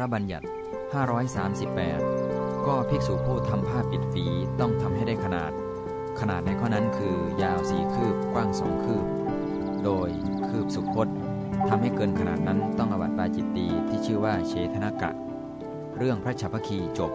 ระบัญญัติ 538 ก็ภิกษุผู้ทำผ้าปิดฝีต้องทำให้ได้ขนาด ขนาดในข้อนั้นคือยาวสี่คืบกว้างสองคืบ โดยคืบสุคตทำให้เกินขนาดนั้นต้องอบัตปาจิตตีที่ชื่อว่าเชทนกะ เรื่องพระชาพคีจบ